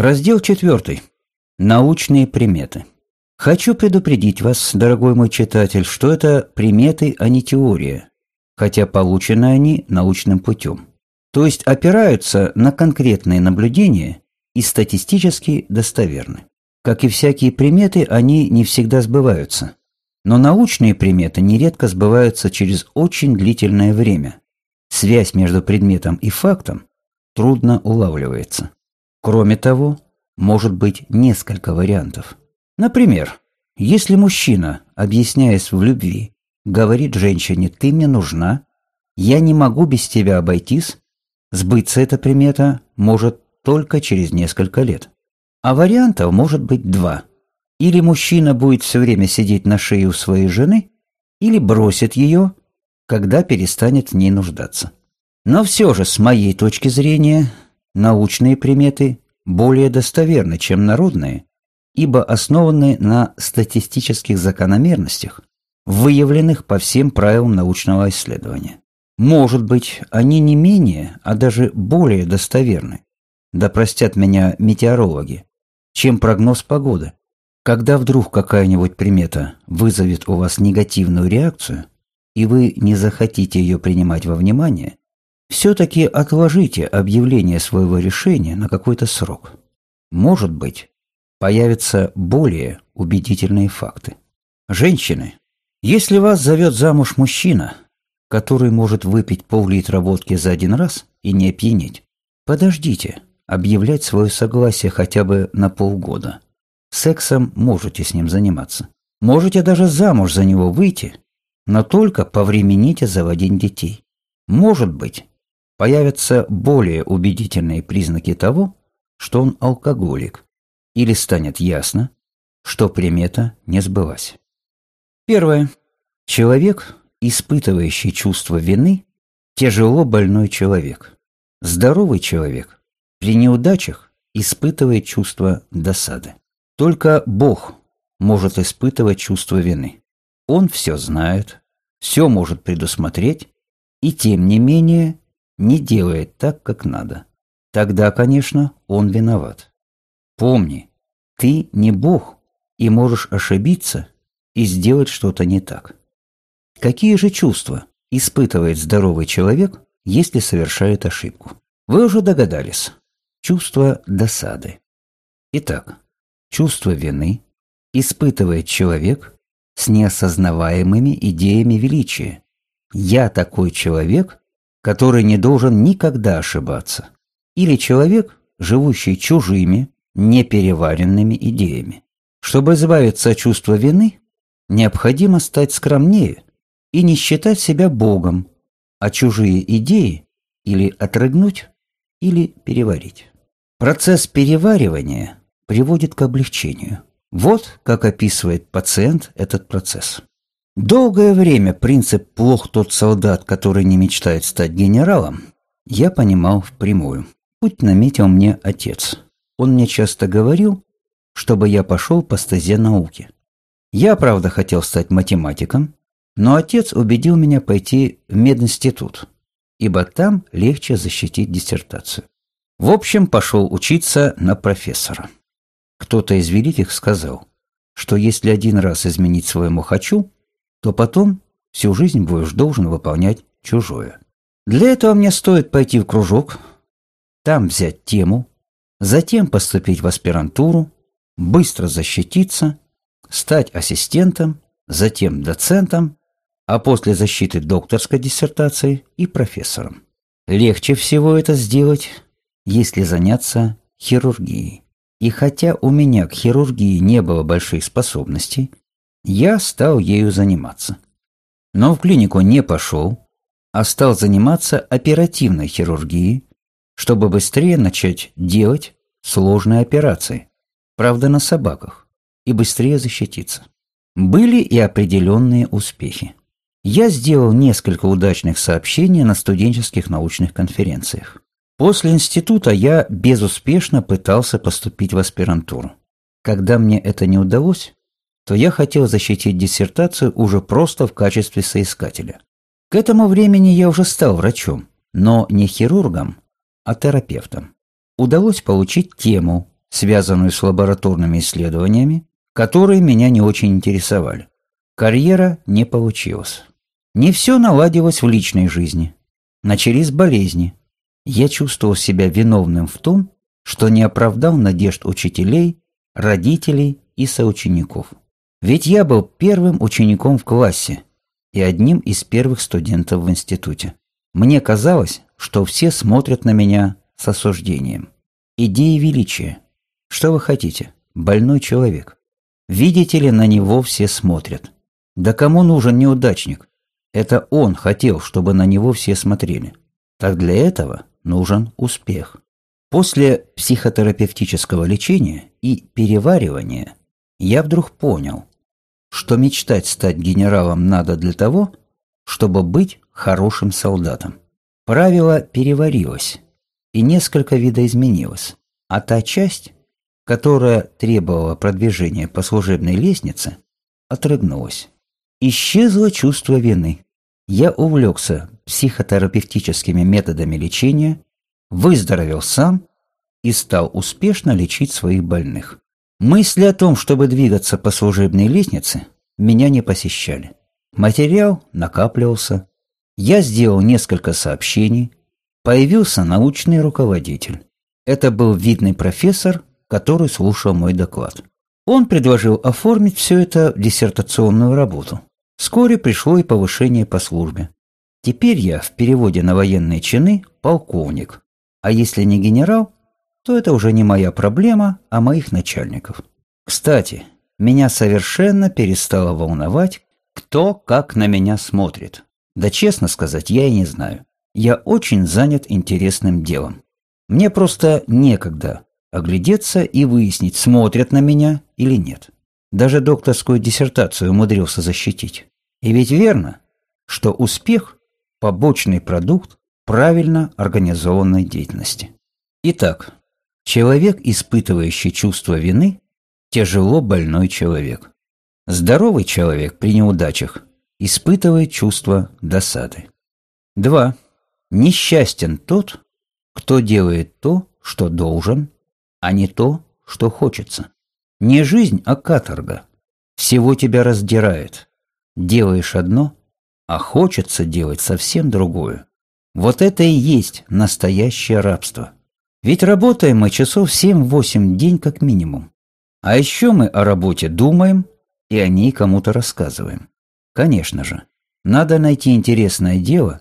Раздел 4. Научные приметы. Хочу предупредить вас, дорогой мой читатель, что это приметы, а не теория, хотя получены они научным путем. То есть опираются на конкретные наблюдения и статистически достоверны. Как и всякие приметы, они не всегда сбываются. Но научные приметы нередко сбываются через очень длительное время. Связь между предметом и фактом трудно улавливается. Кроме того, может быть несколько вариантов. Например, если мужчина, объясняясь в любви, говорит женщине «ты мне нужна», «я не могу без тебя обойтись», сбыться эта примета может только через несколько лет. А вариантов может быть два. Или мужчина будет все время сидеть на шее у своей жены, или бросит ее, когда перестанет в ней нуждаться. Но все же, с моей точки зрения, научные приметы более достоверны, чем народные, ибо основаны на статистических закономерностях, выявленных по всем правилам научного исследования. Может быть, они не менее, а даже более достоверны, да простят меня метеорологи, чем прогноз погоды. Когда вдруг какая-нибудь примета вызовет у вас негативную реакцию, и вы не захотите ее принимать во внимание, все-таки отложите объявление своего решения на какой-то срок. Может быть, появятся более убедительные факты. Женщины, если вас зовет замуж мужчина, который может выпить пол-литра водки за один раз и не опьянеть, подождите объявлять свое согласие хотя бы на полгода. Сексом можете с ним заниматься. Можете даже замуж за него выйти, но только повремените заводить детей. Может быть, появятся более убедительные признаки того, что он алкоголик, или станет ясно, что примета не сбылась. Первое. Человек, испытывающий чувство вины, тяжело больной человек. Здоровый человек при неудачах испытывает чувство досады. Только Бог может испытывать чувство вины. Он все знает, все может предусмотреть, и тем не менее не делает так, как надо. Тогда, конечно, он виноват. Помни, ты не Бог и можешь ошибиться и сделать что-то не так. Какие же чувства испытывает здоровый человек, если совершает ошибку? Вы уже догадались. Чувство досады. Итак, чувство вины испытывает человек с неосознаваемыми идеями величия. Я такой человек, который не должен никогда ошибаться. Или человек, живущий чужими, непереваренными идеями. Чтобы избавиться от чувства вины, необходимо стать скромнее и не считать себя Богом, а чужие идеи или отрыгнуть, или переварить. Процесс переваривания приводит к облегчению. Вот как описывает пациент этот процесс. Долгое время принцип «плох тот солдат, который не мечтает стать генералом» я понимал впрямую. Путь наметил мне отец. Он мне часто говорил, чтобы я пошел по стезе науки. Я, правда, хотел стать математиком, но отец убедил меня пойти в мединститут, ибо там легче защитить диссертацию. В общем, пошел учиться на профессора. Кто-то из великих сказал, что если один раз изменить своему «хочу», то потом всю жизнь будешь должен выполнять чужое. Для этого мне стоит пойти в кружок, там взять тему, затем поступить в аспирантуру, быстро защититься, стать ассистентом, затем доцентом, а после защиты докторской диссертации и профессором. Легче всего это сделать, если заняться хирургией. И хотя у меня к хирургии не было больших способностей, я стал ею заниматься. Но в клинику не пошел, а стал заниматься оперативной хирургией, чтобы быстрее начать делать сложные операции, правда на собаках, и быстрее защититься. Были и определенные успехи. Я сделал несколько удачных сообщений на студенческих научных конференциях. После института я безуспешно пытался поступить в аспирантуру. Когда мне это не удалось, то я хотел защитить диссертацию уже просто в качестве соискателя. К этому времени я уже стал врачом, но не хирургом, а терапевтом. Удалось получить тему, связанную с лабораторными исследованиями, которые меня не очень интересовали. Карьера не получилась. Не все наладилось в личной жизни. Начались болезни. Я чувствовал себя виновным в том, что не оправдал надежд учителей, родителей и соучеников. Ведь я был первым учеником в классе и одним из первых студентов в институте. Мне казалось, что все смотрят на меня с осуждением. Идея величия. Что вы хотите? Больной человек. Видите ли, на него все смотрят. Да кому нужен неудачник? Это он хотел, чтобы на него все смотрели. Так для этого нужен успех. После психотерапевтического лечения и переваривания я вдруг понял, что мечтать стать генералом надо для того, чтобы быть хорошим солдатом. Правило переварилось и несколько видоизменилось, а та часть, которая требовала продвижения по служебной лестнице, отрыгнулась. Исчезло чувство вины. Я увлекся психотерапевтическими методами лечения, выздоровел сам и стал успешно лечить своих больных. Мысли о том, чтобы двигаться по служебной лестнице, меня не посещали. Материал накапливался. Я сделал несколько сообщений. Появился научный руководитель. Это был видный профессор, который слушал мой доклад. Он предложил оформить все это в диссертационную работу. Вскоре пришло и повышение по службе. Теперь я в переводе на военные чины полковник, а если не генерал, то это уже не моя проблема, а моих начальников. Кстати, меня совершенно перестало волновать, кто как на меня смотрит. Да честно сказать, я и не знаю. Я очень занят интересным делом. Мне просто некогда оглядеться и выяснить, смотрят на меня или нет. Даже докторскую диссертацию умудрился защитить. И ведь верно, что успех – побочный продукт правильно организованной деятельности. Итак, человек, испытывающий чувство вины, тяжело больной человек. Здоровый человек при неудачах испытывает чувство досады. 2. Несчастен тот, кто делает то, что должен, а не то, что хочется. Не жизнь, а каторга. Всего тебя раздирает. Делаешь одно, а хочется делать совсем другое. Вот это и есть настоящее рабство. Ведь работаем мы часов 7-8 в день как минимум. А еще мы о работе думаем и о ней кому-то рассказываем. Конечно же, надо найти интересное дело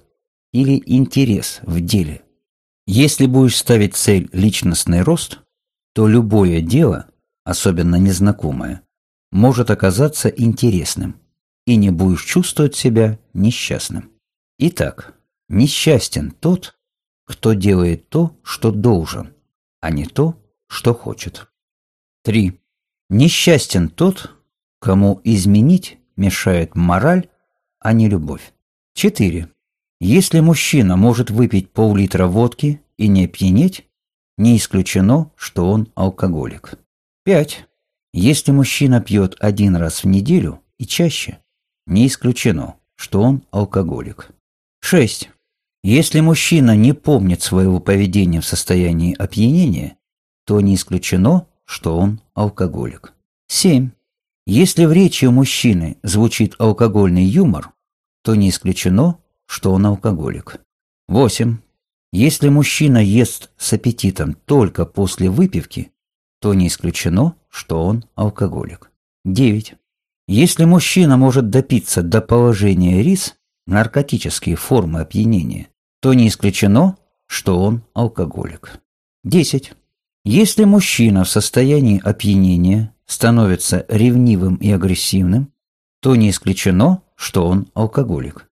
или интерес в деле. Если будешь ставить цель личностный рост, то любое дело, особенно незнакомое, может оказаться интересным, и не будешь чувствовать себя несчастным. Итак, несчастен тот, кто делает то, что должен, а не то, что хочет. 3. Несчастен тот, кому изменить мешает мораль, а не любовь. 4. Если мужчина может выпить пол-литра водки и не пьянеть, не исключено, что он алкоголик. 5. Если мужчина пьет один раз в неделю и чаще, не исключено, что он алкоголик. 6. Если мужчина не помнит своего поведения в состоянии опьянения, то не исключено, что он алкоголик. 7. Если в речи у мужчины звучит алкогольный юмор, то не исключено, что он алкоголик. 8. Если мужчина ест с аппетитом только после выпивки, то не исключено, что он алкоголик. 9. Если мужчина может допиться до положения рис, наркотические формы опьянения, то не исключено, что он алкоголик. 10. Если мужчина в состоянии опьянения становится ревнивым и агрессивным, то не исключено, что он алкоголик.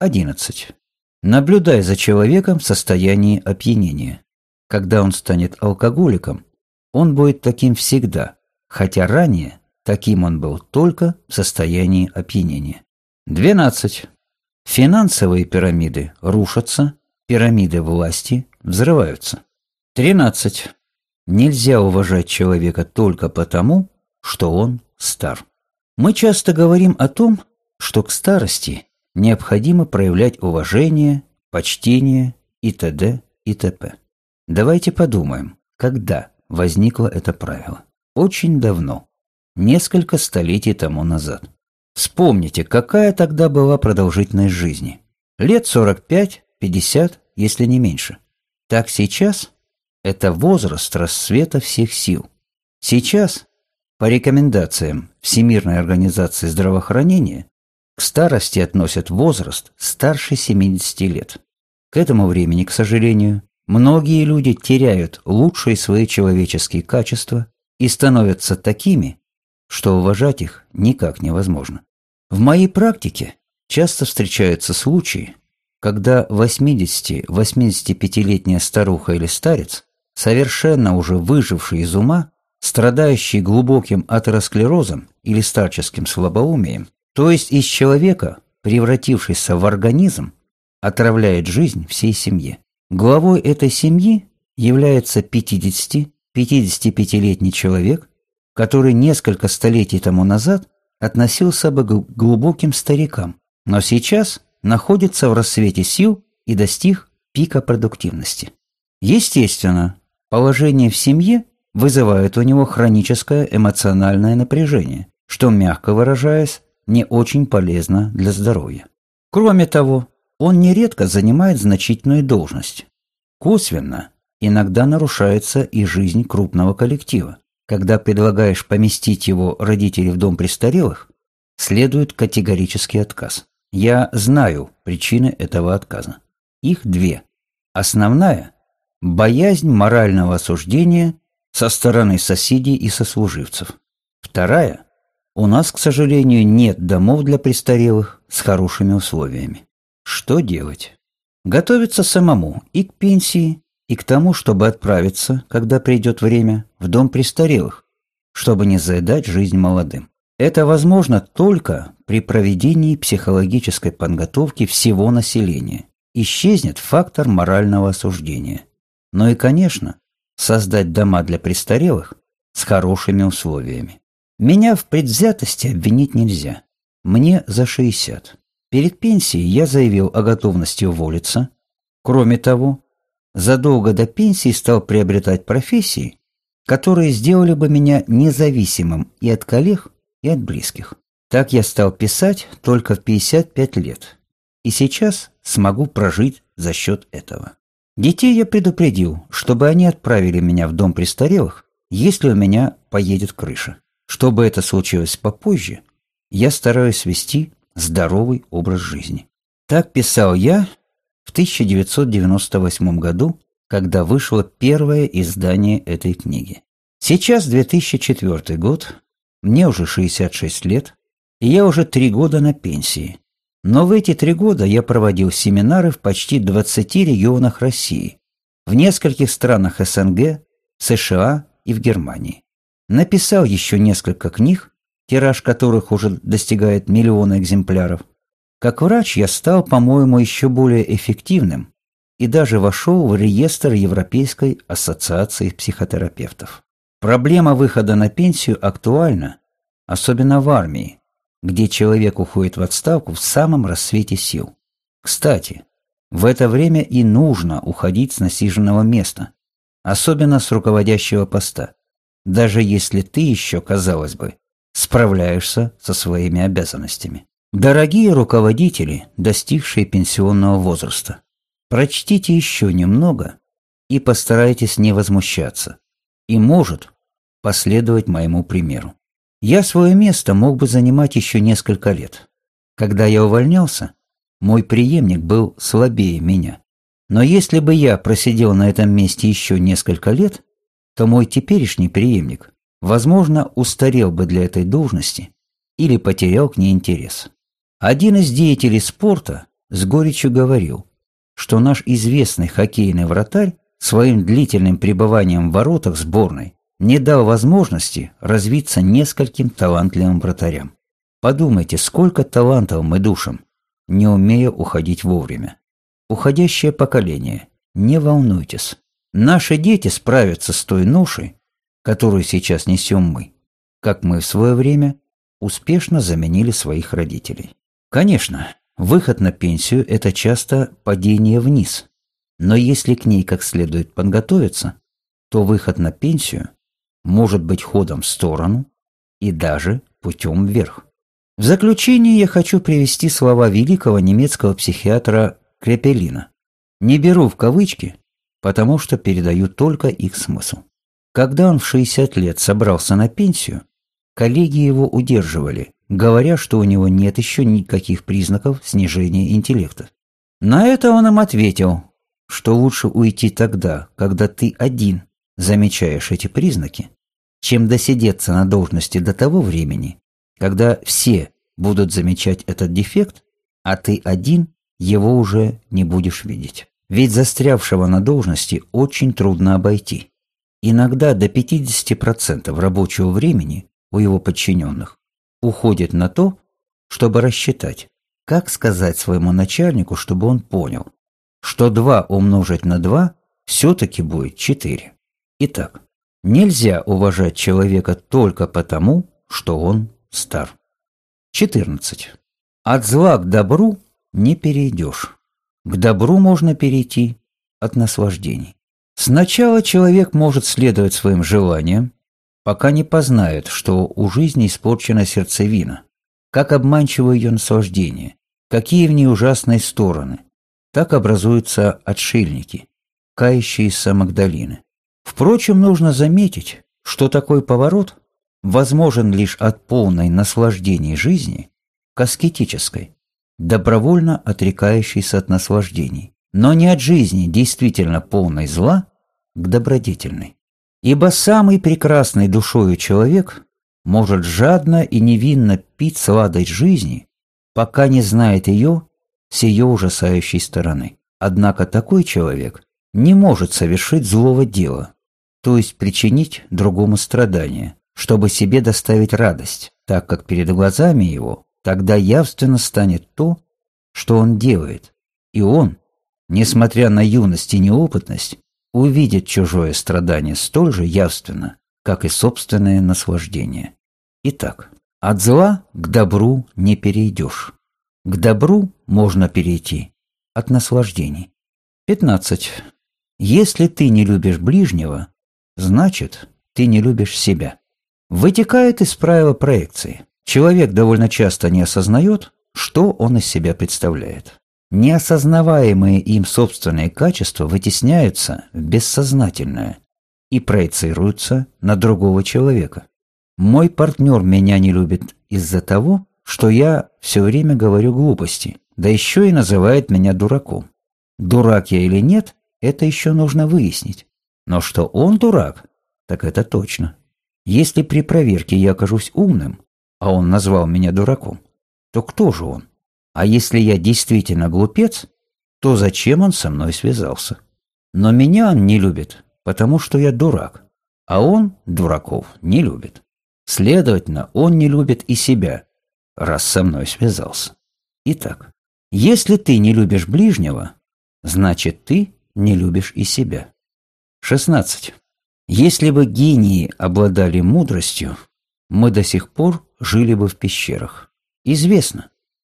11. Наблюдай за человеком в состоянии опьянения. Когда он станет алкоголиком, он будет таким всегда, хотя ранее таким он был только в состоянии опьянения. 12. Финансовые пирамиды рушатся, пирамиды власти взрываются. 13. Нельзя уважать человека только потому, что он стар. Мы часто говорим о том, что к старости необходимо проявлять уважение, почтение и т.д. и т.п. Давайте подумаем, когда возникло это правило? Очень давно, несколько столетий тому назад. Вспомните, какая тогда была продолжительность жизни. Лет 45-50, если не меньше. Так сейчас это возраст расцвета всех сил. Сейчас, по рекомендациям Всемирной организации здравоохранения, к старости относят возраст старше 70 лет. К этому времени, к сожалению, многие люди теряют лучшие свои человеческие качества и становятся такими, что уважать их никак невозможно. В моей практике часто встречаются случаи, когда 80-85-летняя старуха или старец, совершенно уже выживший из ума, страдающий глубоким атеросклерозом или старческим слабоумием, то есть из человека, превратившийся в организм, отравляет жизнь всей семье. Главой этой семьи является 50-55-летний человек, который несколько столетий тому назад относился бы к глубоким старикам, но сейчас находится в рассвете сил и достиг пика продуктивности. Естественно, положение в семье вызывает у него хроническое эмоциональное напряжение, что, мягко выражаясь, не очень полезно для здоровья. Кроме того, он нередко занимает значительную должность. Косвенно иногда нарушается и жизнь крупного коллектива. Когда предлагаешь поместить его родителей в дом престарелых, следует категорический отказ. Я знаю причины этого отказа. Их две. Основная – боязнь морального осуждения со стороны соседей и сослуживцев. Вторая – у нас, к сожалению, нет домов для престарелых с хорошими условиями. Что делать? Готовиться самому и к пенсии, и к тому, чтобы отправиться, когда придет время, в дом престарелых, чтобы не заедать жизнь молодым. Это возможно только при проведении психологической подготовки всего населения. Исчезнет фактор морального осуждения. Но и, конечно, создать дома для престарелых с хорошими условиями. Меня в предвзятости обвинить нельзя. Мне за 60. Перед пенсией я заявил о готовности уволиться. Кроме того, задолго до пенсии стал приобретать профессии, которые сделали бы меня независимым и от коллег, и от близких. Так я стал писать только в 55 лет. И сейчас смогу прожить за счет этого. Детей я предупредил, чтобы они отправили меня в дом престарелых, если у меня поедет крыша. Чтобы это случилось попозже, я стараюсь вести здоровый образ жизни. Так писал я в 1998 году, когда вышло первое издание этой книги. Сейчас 2004 год, мне уже 66 лет, и я уже три года на пенсии. Но в эти три года я проводил семинары в почти 20 регионах России, в нескольких странах СНГ, США и в Германии. Написал еще несколько книг, тираж которых уже достигает миллиона экземпляров. Как врач я стал, по-моему, еще более эффективным и даже вошел в реестр Европейской ассоциации психотерапевтов. Проблема выхода на пенсию актуальна, особенно в армии, где человек уходит в отставку в самом рассвете сил. Кстати, в это время и нужно уходить с насиженного места, особенно с руководящего поста, даже если ты еще, казалось бы, справляешься со своими обязанностями. Дорогие руководители, достигшие пенсионного возраста, прочтите еще немного и постарайтесь не возмущаться. И может последовать моему примеру. Я свое место мог бы занимать еще несколько лет. Когда я увольнялся, мой преемник был слабее меня. Но если бы я просидел на этом месте еще несколько лет, то мой теперешний преемник, возможно, устарел бы для этой должности или потерял к ней интерес. Один из деятелей спорта с горечью говорил, что наш известный хоккейный вратарь своим длительным пребыванием в воротах сборной не дал возможности развиться нескольким талантливым вратарям. Подумайте, сколько талантов мы душим, не умея уходить вовремя. Уходящее поколение, не волнуйтесь. Наши дети справятся с той ношей, которую сейчас несем мы, как мы в свое время успешно заменили своих родителей. Конечно, выход на пенсию – это часто падение вниз, но если к ней как следует подготовиться, то выход на пенсию может быть ходом в сторону и даже путем вверх. В заключение я хочу привести слова великого немецкого психиатра Крепелина. Не беру в кавычки, потому что передаю только их смысл. Когда он в 60 лет собрался на пенсию, коллеги его удерживали, говоря, что у него нет еще никаких признаков снижения интеллекта. На это он им ответил, что лучше уйти тогда, когда ты один замечаешь эти признаки, чем досидеться на должности до того времени, когда все будут замечать этот дефект, а ты один его уже не будешь видеть. Ведь застрявшего на должности очень трудно обойти. Иногда до 50% рабочего времени у его подчиненных уходит на то, чтобы рассчитать, как сказать своему начальнику, чтобы он понял, что 2 умножить на 2 все-таки будет 4. Итак, нельзя уважать человека только потому, что он стар. 14. От зла к добру не перейдешь. К добру можно перейти от наслаждений. Сначала человек может следовать своим желаниям, пока не познает, что у жизни испорчена сердцевина, как обманчиво ее наслаждение, какие в ней ужасные стороны. Так образуются отшельники, кающиеся Магдалины. Впрочем, нужно заметить, что такой поворот возможен лишь от полной наслаждения жизни к аскетической, добровольно отрекающейся от наслаждений, но не от жизни действительно полной зла к добродетельной. Ибо самый прекрасный душою человек может жадно и невинно пить сладость жизни, пока не знает ее с ее ужасающей стороны. Однако такой человек не может совершить злого дела, то есть причинить другому страдание, чтобы себе доставить радость, так как перед глазами его тогда явственно станет то, что он делает, и он, несмотря на юность и неопытность, увидит чужое страдание столь же явственно, как и собственное наслаждение. Итак, от зла к добру не перейдешь. К добру можно перейти от наслаждений. 15. Если ты не любишь ближнего, значит, ты не любишь себя вытекает из правила проекции. Человек довольно часто не осознает, что он из себя представляет. Неосознаваемые им собственные качества вытесняются в бессознательное и проецируются на другого человека. Мой партнер меня не любит из-за того, что я все время говорю глупости, да еще и называет меня дураком. Дурак я или нет, это еще нужно выяснить. Но что он дурак, так это точно. Если при проверке я окажусь умным, а он назвал меня дураком, то кто же он? А если я действительно глупец, то зачем он со мной связался? Но меня он не любит, потому что я дурак, а он дураков не любит. Следовательно, он не любит и себя, раз со мной связался. Итак, если ты не любишь ближнего, значит ты не любишь и себя. 16. Если бы гении обладали мудростью, мы до сих пор жили бы в пещерах. Известно,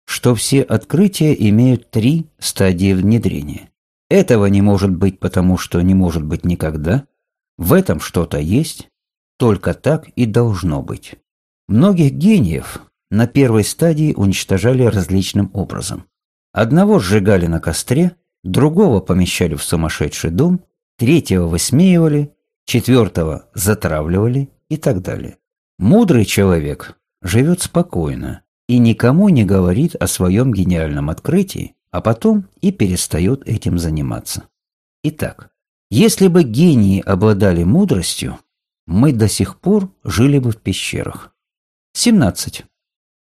что все открытия имеют три стадии внедрения. Этого не может быть потому, что не может быть никогда. В этом что-то есть. Только так и должно быть. Многих гениев на первой стадии уничтожали различным образом. Одного сжигали на костре, другого помещали в сумасшедший дом, третьего высмеивали, четвертого затравливали и так далее. Мудрый человек живет спокойно и никому не говорит о своем гениальном открытии, а потом и перестает этим заниматься. Итак, если бы гении обладали мудростью, мы до сих пор жили бы в пещерах. 17.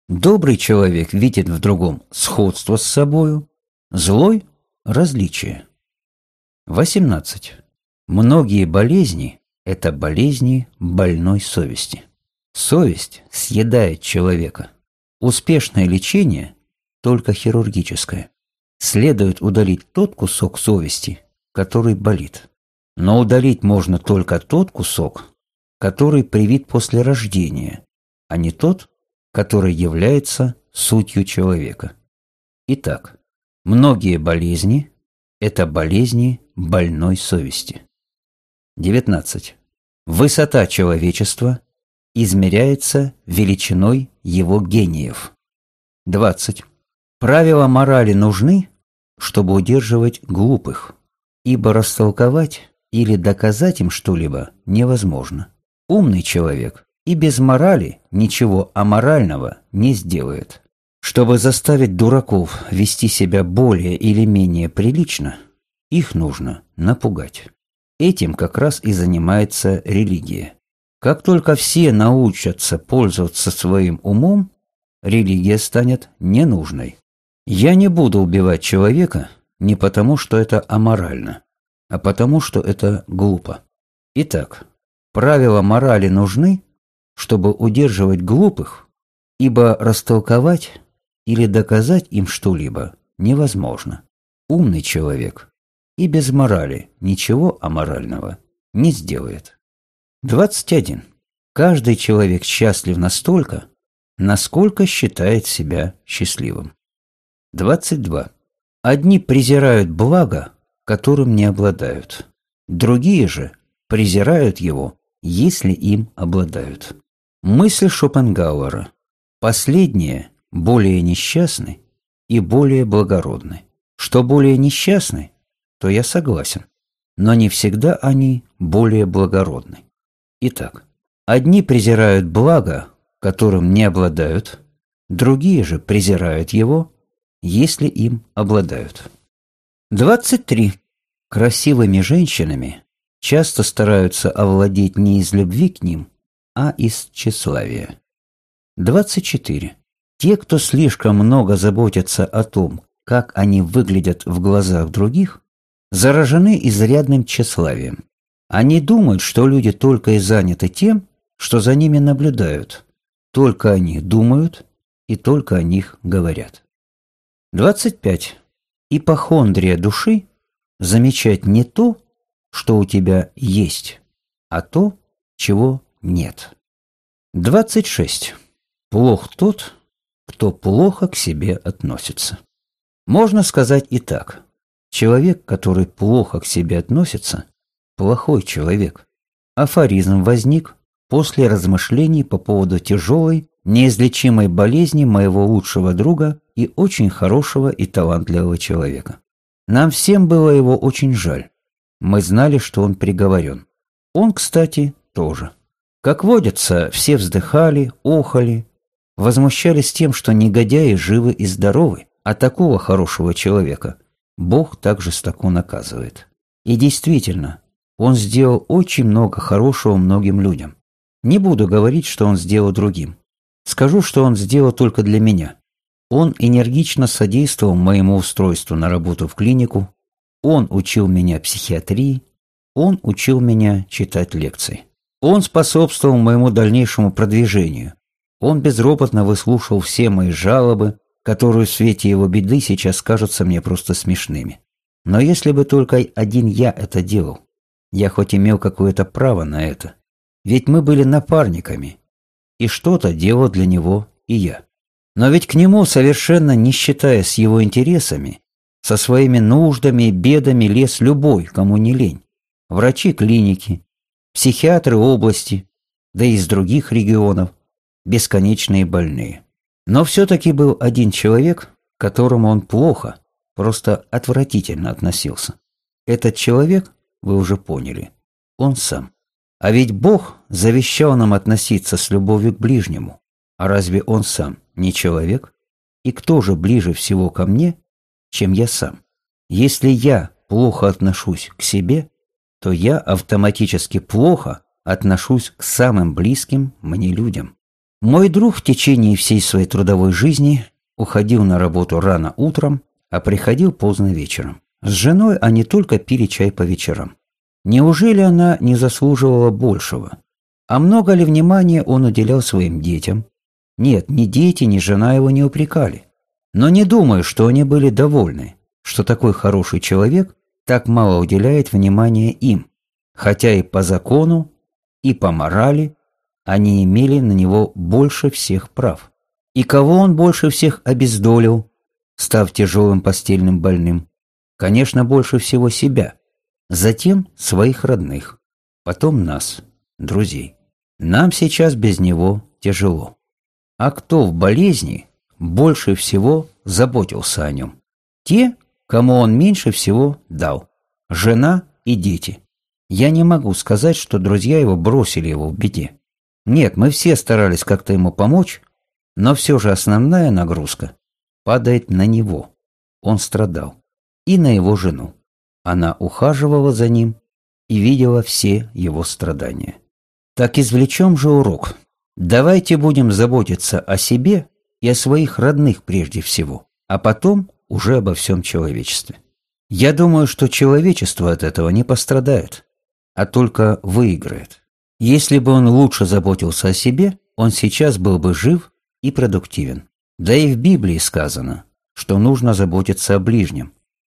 Добрый человек видит в другом сходство с собою, злой – различие. 18. Многие болезни – это болезни больной совести. Совесть съедает человека. Успешное лечение – только хирургическое. Следует удалить тот кусок совести, который болит. Но удалить можно только тот кусок, который привит после рождения, а не тот, который является сутью человека. Итак, многие болезни – это болезни больной совести. 19. Высота человечества измеряется величиной его гениев. 20. Правила морали нужны, чтобы удерживать глупых, ибо растолковать или доказать им что-либо невозможно. Умный человек и без морали ничего аморального не сделает. Чтобы заставить дураков вести себя более или менее прилично, их нужно напугать. Этим как раз и занимается религия. Как только все научатся пользоваться своим умом, религия станет ненужной. Я не буду убивать человека не потому, что это аморально, а потому, что это глупо. Итак, правила морали нужны, чтобы удерживать глупых, ибо растолковать или доказать им что-либо невозможно. Умный человек и без морали ничего аморального не сделает. 21. Каждый человек счастлив настолько, насколько считает себя счастливым. 22. Одни презирают благо, которым не обладают. Другие же презирают его, если им обладают. Мысль Шопенгауэра. Последние более несчастны и более благородны. Что более несчастны, то я согласен. Но не всегда они более благородны. Итак, одни презирают благо, которым не обладают, другие же презирают его, если им обладают. 23. Красивыми женщинами часто стараются овладеть не из любви к ним, а из тщеславия. 24. Те, кто слишком много заботятся о том, как они выглядят в глазах других, заражены изрядным тщеславием. Они думают, что люди только и заняты тем, что за ними наблюдают. Только они думают и только о них говорят. 25. Ипохондрия души – замечать не то, что у тебя есть, а то, чего нет. 26. Плох тот, кто плохо к себе относится. Можно сказать и так. Человек, который плохо к себе относится, плохой человек. Афоризм возник после размышлений по поводу тяжелой, неизлечимой болезни моего лучшего друга и очень хорошего и талантливого человека. Нам всем было его очень жаль. Мы знали, что он приговорен. Он, кстати, тоже. Как водится, все вздыхали, охали, возмущались тем, что негодяи живы и здоровы, а такого хорошего человека Бог так жестоко наказывает. И действительно, он сделал очень много хорошего многим людям. Не буду говорить, что он сделал другим. Скажу, что он сделал только для меня. Он энергично содействовал моему устройству на работу в клинику, он учил меня психиатрии, он учил меня читать лекции. Он способствовал моему дальнейшему продвижению. Он безропотно выслушал все мои жалобы, которые в свете его беды сейчас кажутся мне просто смешными. Но если бы только один я это делал, я хоть имел какое-то право на это. Ведь мы были напарниками, и что-то делал для него и я. Но ведь к нему, совершенно не считая с его интересами, со своими нуждами и бедами лез любой, кому не лень. Врачи клиники, психиатры области, да и из других регионов, бесконечные больные. Но все-таки был один человек, к которому он плохо, просто отвратительно относился. Этот человек, вы уже поняли, он сам. А ведь Бог завещал нам относиться с любовью к ближнему. А разве он сам не человек? И кто же ближе всего ко мне, чем я сам? Если я плохо отношусь к себе, то я автоматически плохо отношусь к самым близким мне людям. Мой друг в течение всей своей трудовой жизни уходил на работу рано утром, а приходил поздно вечером. С женой они только пили чай по вечерам. Неужели она не заслуживала большего? А много ли внимания он уделял своим детям? Нет, ни дети, ни жена его не упрекали. Но не думаю, что они были довольны, что такой хороший человек так мало уделяет внимания им, хотя и по закону, и по морали они имели на него больше всех прав. И кого он больше всех обездолил, став тяжелым постельным больным? Конечно, больше всего себя, затем своих родных. потом нас, друзей. Нам сейчас без него тяжело. А кто в болезни больше всего заботился о нем? Те, кому он меньше всего дал. Жена и дети. Я не могу сказать, что друзья его бросили его в беде. Нет, мы все старались как-то ему помочь, но все же основная нагрузка падает на него. Он страдал. И на его жену. Она ухаживала за ним и видела все его страдания. Так извлечем же урок. Давайте будем заботиться о себе и о своих родных прежде всего, а потом уже обо всем человечестве. Я думаю, что человечество от этого не пострадает, а только выиграет. Если бы он лучше заботился о себе, он сейчас был бы жив и продуктивен. Да и в Библии сказано, что нужно заботиться о ближнем.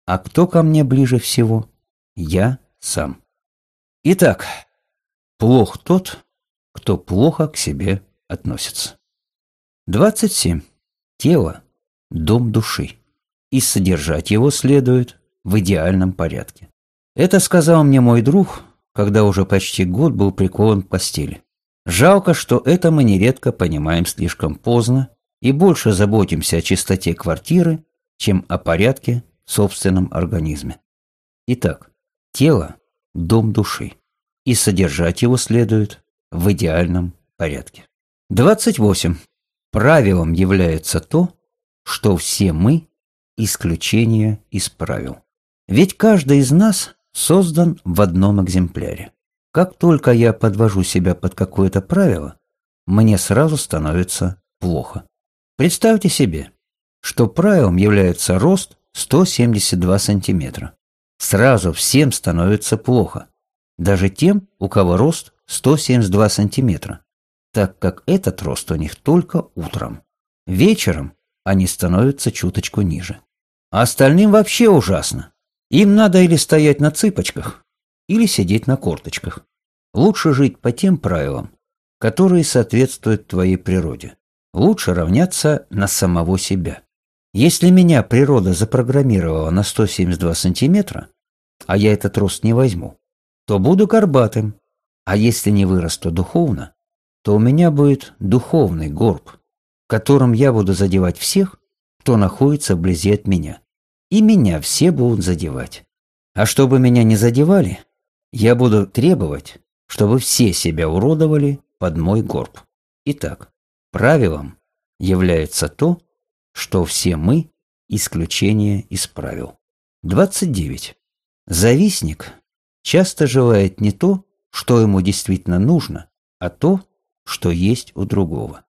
А кто ко мне ближе всего? Я сам. Итак, плох тот, кто плохо к себе относится. 27. Тело – дом души, и содержать его следует в идеальном порядке. Это сказал мне мой друг, когда уже почти год был прикован к постели. Жалко, что это мы нередко понимаем слишком поздно и больше заботимся о чистоте квартиры, чем о порядке собственном организме. Итак, тело – дом души, и содержать его следует в идеальном порядке. 28. Правилом является то, что все мы – исключение из правил. Ведь каждый из нас создан в одном экземпляре. Как только я подвожу себя под какое-то правило, мне сразу становится плохо. Представьте себе, что правилом является рост 172 сантиметра. Сразу всем становится плохо, даже тем, у кого рост 172 сантиметра, так как этот рост у них только утром. Вечером они становятся чуточку ниже. А остальным вообще ужасно. Им надо или стоять на цыпочках, или сидеть на корточках. Лучше жить по тем правилам, которые соответствуют твоей природе. Лучше равняться на самого себя. Если меня природа запрограммировала на 172 сантиметра, а я этот рост не возьму, то буду горбатым. А если не вырасту духовно, то у меня будет духовный горб, которым я буду задевать всех, кто находится вблизи от меня и меня все будут задевать. А чтобы меня не задевали, я буду требовать, чтобы все себя уродовали под мой горб. Итак, правилом является то, что все мы – исключение из правил. 29. Завистник часто желает не то, что ему действительно нужно, а то, что есть у другого.